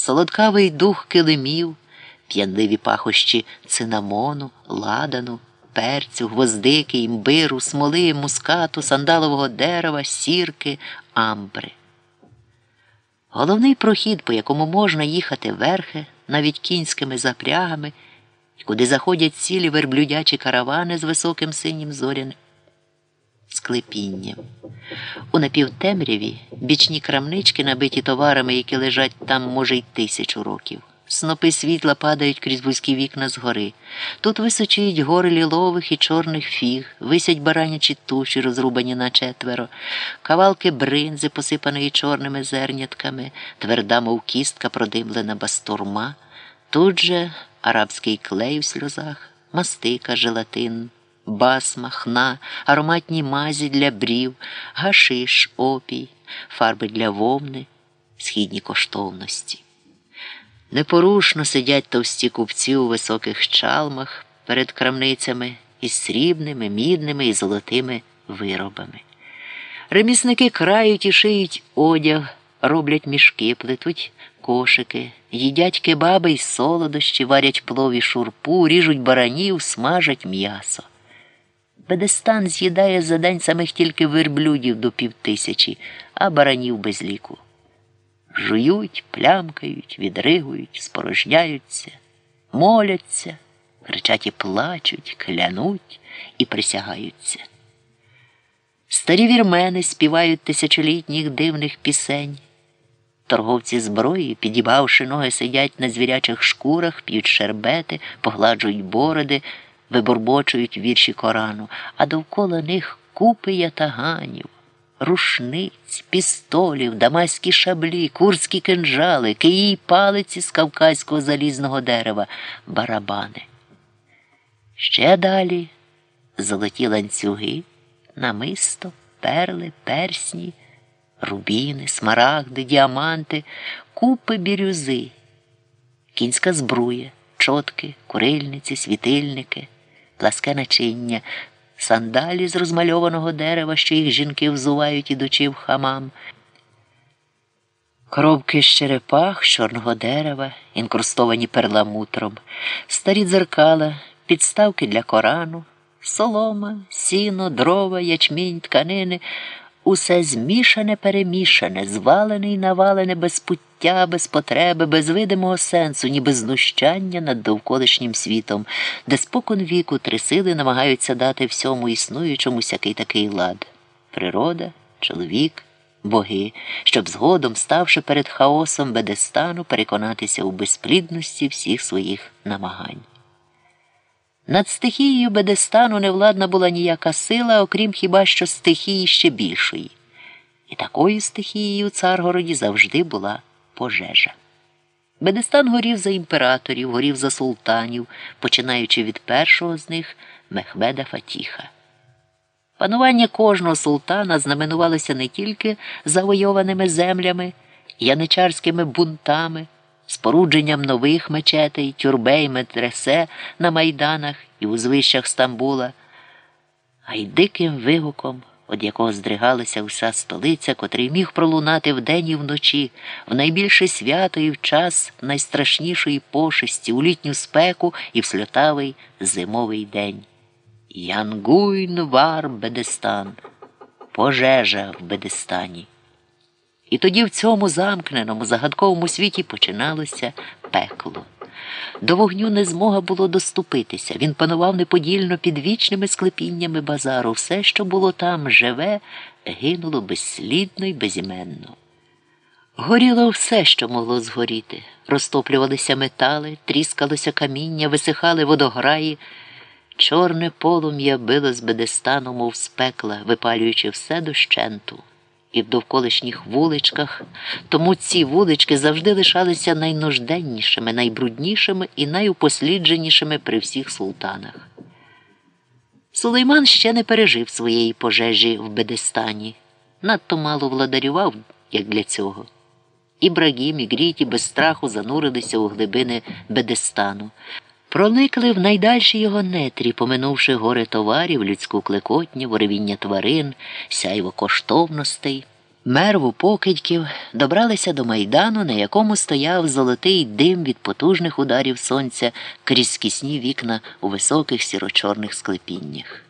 солодкавий дух килимів, п'янливі пахощі цинамону, ладану, перцю, гвоздики, імбиру, смоли, мускату, сандалового дерева, сірки, амбри. Головний прохід, по якому можна їхати верхи, навіть кінськими запрягами, куди заходять цілі верблюдячі каравани з високим синім зоряним склепінням. У напівтемряві бічні крамнички, набиті товарами, які лежать там, може, й тисячу років. Снопи світла падають крізь вузькі вікна згори. Тут височують гори лілових і чорних фіг, висять баранячі туші, розрубані на четверо, кавалки бринзи, посипаної чорними зернятками, тверда, мов кістка, продимлена бастурма. Тут же арабський клей у сльозах, мастика, желатин басма, хна, ароматні мазі для брів, гашиш, опій, фарби для вовни, східні коштовності. Непорушно сидять товсті купці у високих чалмах перед крамницями із срібними, мідними і золотими виробами. Ремісники крають і шиють одяг, роблять мішки, плетуть кошики, їдять кебаби й солодощі, варять плові шурпу, ріжуть баранів, смажать м'ясо. Бедестан з'їдає за день самих тільки верблюдів до півтисячі, а баранів без ліку. Жують, плямкають, відригують, спорожняються, моляться, кричать і плачуть, клянуть і присягаються. Старі вірмени співають тисячолітніх дивних пісень. Торговці зброї, підібавши ноги, сидять на звірячих шкурах, п'ють шербети, погладжують бороди виборбочують вірші Корану, а довкола них купи ятаганів, рушниць, пістолів, дамаські шаблі, курські кинжали, киї й палиці з кавказького залізного дерева, барабани. Ще далі золоті ланцюги, намисто, перли, персні, рубіни, смарагди, діаманти, купи бірюзи, кінська збруя, чотки, курильниці, світильники пласке начиння, сандалі з розмальованого дерева, що їх жінки взувають ідучи в хамам, коробки з черепах, з чорного дерева, інкрустовані перламутром, старі дзеркала, підставки для корану, солома, сіно, дрова, ячмінь, тканини. Усе змішане, перемішане, звалене і навалене без пуття, без потреби, без видимого сенсу, ніби знущання над довколишнім світом, де спокон віку три сили намагаються дати всьому існуючому сякий такий лад природа, чоловік, боги, щоб згодом, ставши перед хаосом бедестану, переконатися у безплідності всіх своїх намагань. Над стихією Бедестану не владна була ніяка сила, окрім хіба що стихії ще більшої. І такою стихією у Царгороді завжди була пожежа. Бедестан горів за імператорів, горів за султанів, починаючи від першого з них Мехмеда Фатіха. Панування кожного султана знаменувалося не тільки завойованими землями, яничарськими бунтами спорудженням нових мечетей, тюрбей, медресе на майданах і у звищах Стамбула, а й диким вигуком, від якого здригалася вся столиця, котрий міг пролунати вдень і вночі, в найбільше свято і в час найстрашнішої пошесті, у літню спеку і в сльотавий зимовий день. Янгуйн вар Бедестан, пожежа в Бедестані. І тоді в цьому замкненому, загадковому світі починалося пекло. До вогню не змога було доступитися. Він панував неподільно під вічними склепіннями базару. Все, що було там, живе, гинуло безслідно й безіменно. Горіло все, що могло згоріти. Розтоплювалися метали, тріскалося каміння, висихали водограї. Чорне полум'я било з бедестану, мов з пекла, випалюючи все дощенту і в довколишніх вуличках, тому ці вулички завжди лишалися найнужденнішими, найбруднішими і найупослідженішими при всіх султанах. Сулейман ще не пережив своєї пожежі в Бедестані, надто мало владарював, як для цього. Ібрагім і Гріті без страху занурилися у глибини Бедестану. Проникли в найдальші його нетрі, поминувши гори товарів, людську клекотню, воревіння тварин, сяйво коштовностей. Мерву покидьків добралися до майдану, на якому стояв золотий дим від потужних ударів сонця крізь скісні вікна у високих сірочорних склепіннях.